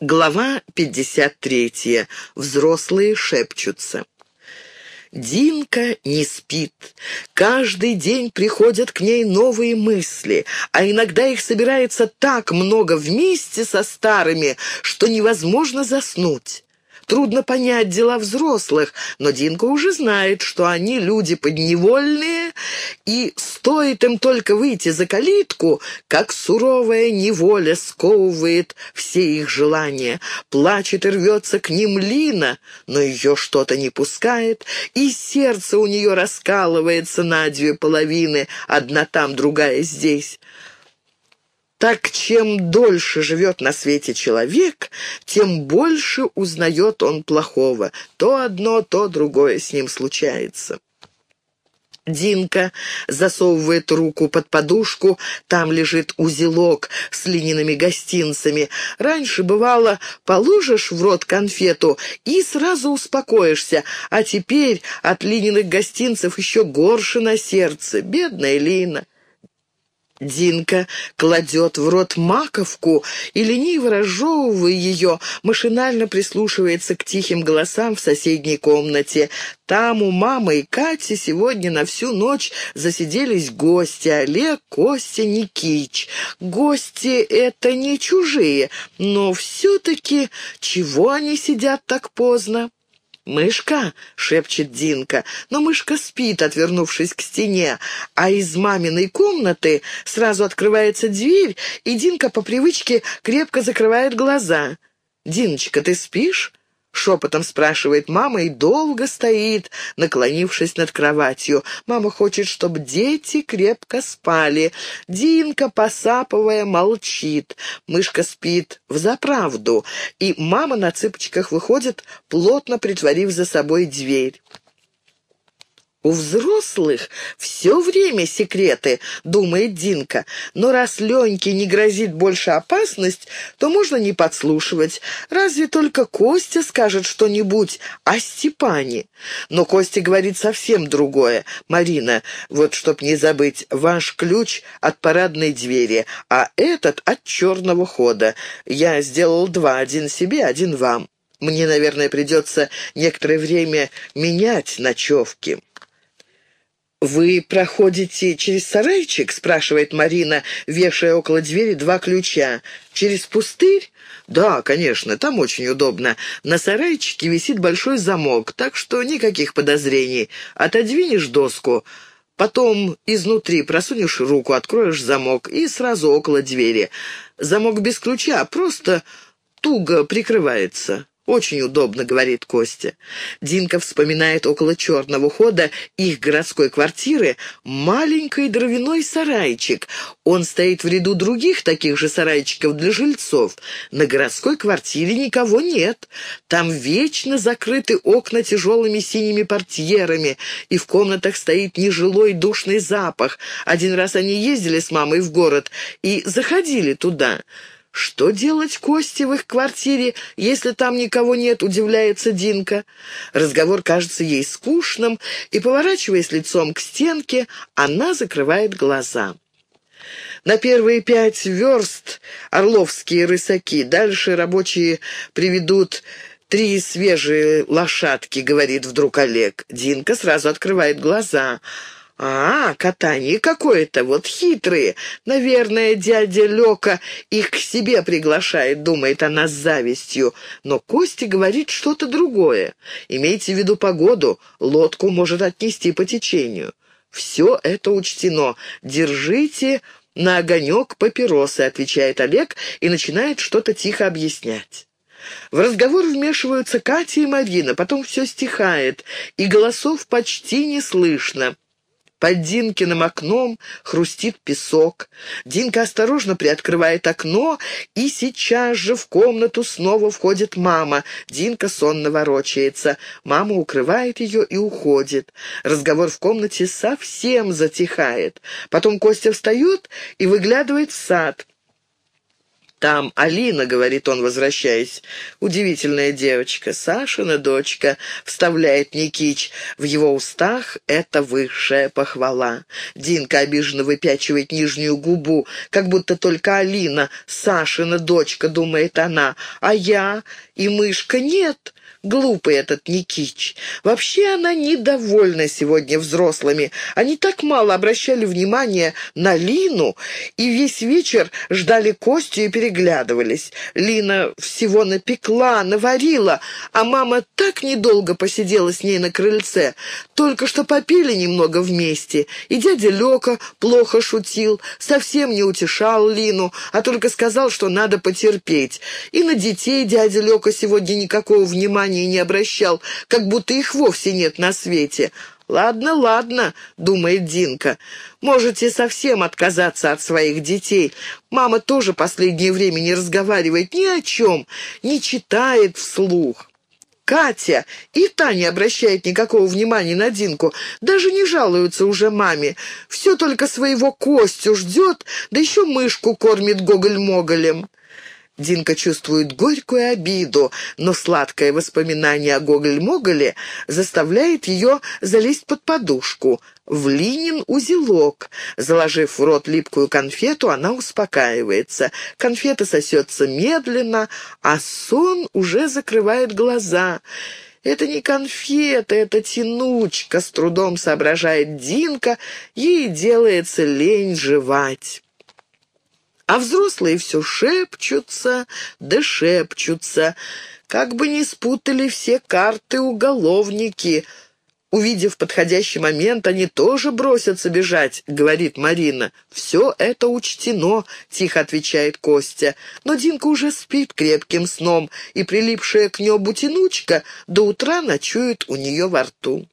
Глава 53. Взрослые шепчутся. Динка не спит. Каждый день приходят к ней новые мысли, а иногда их собирается так много вместе со старыми, что невозможно заснуть. Трудно понять дела взрослых, но Динка уже знает, что они люди подневольные, и стоит им только выйти за калитку, как суровая неволя сковывает все их желания. Плачет и рвется к ним Лина, но ее что-то не пускает, и сердце у нее раскалывается на две половины, одна там, другая здесь. Так чем дольше живет на свете человек, тем больше узнает он плохого. То одно, то другое с ним случается. Динка засовывает руку под подушку, там лежит узелок с линиными гостинцами. Раньше, бывало, положишь в рот конфету и сразу успокоишься, а теперь от лининых гостинцев еще горше на сердце. Бедная Лина. Динка кладет в рот маковку и, лениво разжевывая ее, машинально прислушивается к тихим голосам в соседней комнате. Там у мамы и Кати сегодня на всю ночь засиделись гости Олег, Костя, Никич. Гости — это не чужие, но все-таки чего они сидят так поздно? «Мышка!» — шепчет Динка, но мышка спит, отвернувшись к стене, а из маминой комнаты сразу открывается дверь, и Динка по привычке крепко закрывает глаза. «Диночка, ты спишь?» Шепотом спрашивает мама и долго стоит, наклонившись над кроватью. Мама хочет, чтобы дети крепко спали. Динка, посапывая, молчит. Мышка спит взаправду, и мама на цыпочках выходит, плотно притворив за собой дверь. У взрослых все время секреты, думает Динка. Но раз Леньке не грозит больше опасность, то можно не подслушивать. Разве только Костя скажет что-нибудь о Степане. Но Костя говорит совсем другое. «Марина, вот чтоб не забыть, ваш ключ от парадной двери, а этот от черного хода. Я сделал два, один себе, один вам. Мне, наверное, придется некоторое время менять ночевки». «Вы проходите через сарайчик?» — спрашивает Марина, вешая около двери два ключа. «Через пустырь?» «Да, конечно, там очень удобно. На сарайчике висит большой замок, так что никаких подозрений. Отодвинешь доску, потом изнутри просунешь руку, откроешь замок и сразу около двери. Замок без ключа, просто туго прикрывается». «Очень удобно», — говорит Костя. Динка вспоминает около черного хода их городской квартиры маленький дровяной сарайчик. Он стоит в ряду других таких же сарайчиков для жильцов. На городской квартире никого нет. Там вечно закрыты окна тяжелыми синими портьерами, и в комнатах стоит нежилой душный запах. Один раз они ездили с мамой в город и заходили туда. «Что делать Косте в их квартире, если там никого нет?» — удивляется Динка. Разговор кажется ей скучным, и, поворачиваясь лицом к стенке, она закрывает глаза. На первые пять верст орловские рысаки. Дальше рабочие приведут три свежие лошадки, говорит вдруг Олег. Динка сразу открывает глаза — «А, катание какое-то, вот хитрые. Наверное, дядя Лёка их к себе приглашает», — думает она с завистью. Но Костя говорит что-то другое. Имейте в виду погоду, лодку может отнести по течению. «Все это учтено. Держите на огонек папиросы», — отвечает Олег и начинает что-то тихо объяснять. В разговор вмешиваются Катя и Марина, потом все стихает, и голосов почти не слышно. Под Динкиным окном хрустит песок. Динка осторожно приоткрывает окно, и сейчас же в комнату снова входит мама. Динка сонно ворочается. Мама укрывает ее и уходит. Разговор в комнате совсем затихает. Потом Костя встает и выглядывает в сад. «Там Алина», — говорит он, возвращаясь. «Удивительная девочка, Сашина дочка», — вставляет Никич. В его устах это высшая похвала. Динка обиженно выпячивает нижнюю губу, как будто только Алина, Сашина дочка, думает она, а я и мышка нет. Глупый этот Никич. Вообще она недовольна сегодня взрослыми. Они так мало обращали внимания на Лину и весь вечер ждали Костю и переглядывались. Лина всего напекла, наварила, а мама так недолго посидела с ней на крыльце. Только что попили немного вместе, и дядя Лёка плохо шутил, совсем не утешал Лину, а только сказал, что надо потерпеть. И на детей дядя Лёка сегодня никакого внимания не обращал, как будто их вовсе нет на свете. «Ладно, ладно», — думает Динка, — «можете совсем отказаться от своих детей. Мама тоже последнее время не разговаривает ни о чем, не читает вслух». Катя и та не обращает никакого внимания на Динку, даже не жалуются уже маме. Все только своего Костю ждет, да еще мышку кормит гоголь-моголем. Динка чувствует горькую обиду, но сладкое воспоминание о Гоголь-Моголе заставляет ее залезть под подушку. В Линин узелок. Заложив в рот липкую конфету, она успокаивается. Конфета сосется медленно, а сон уже закрывает глаза. «Это не конфета, это тянучка», — с трудом соображает Динка, ей делается лень жевать. А взрослые все шепчутся, да шепчутся, как бы не спутали все карты уголовники. Увидев подходящий момент, они тоже бросятся бежать, говорит Марина. «Все это учтено», — тихо отвечает Костя. Но Динка уже спит крепким сном, и прилипшая к небу тянучка до утра ночует у нее во рту.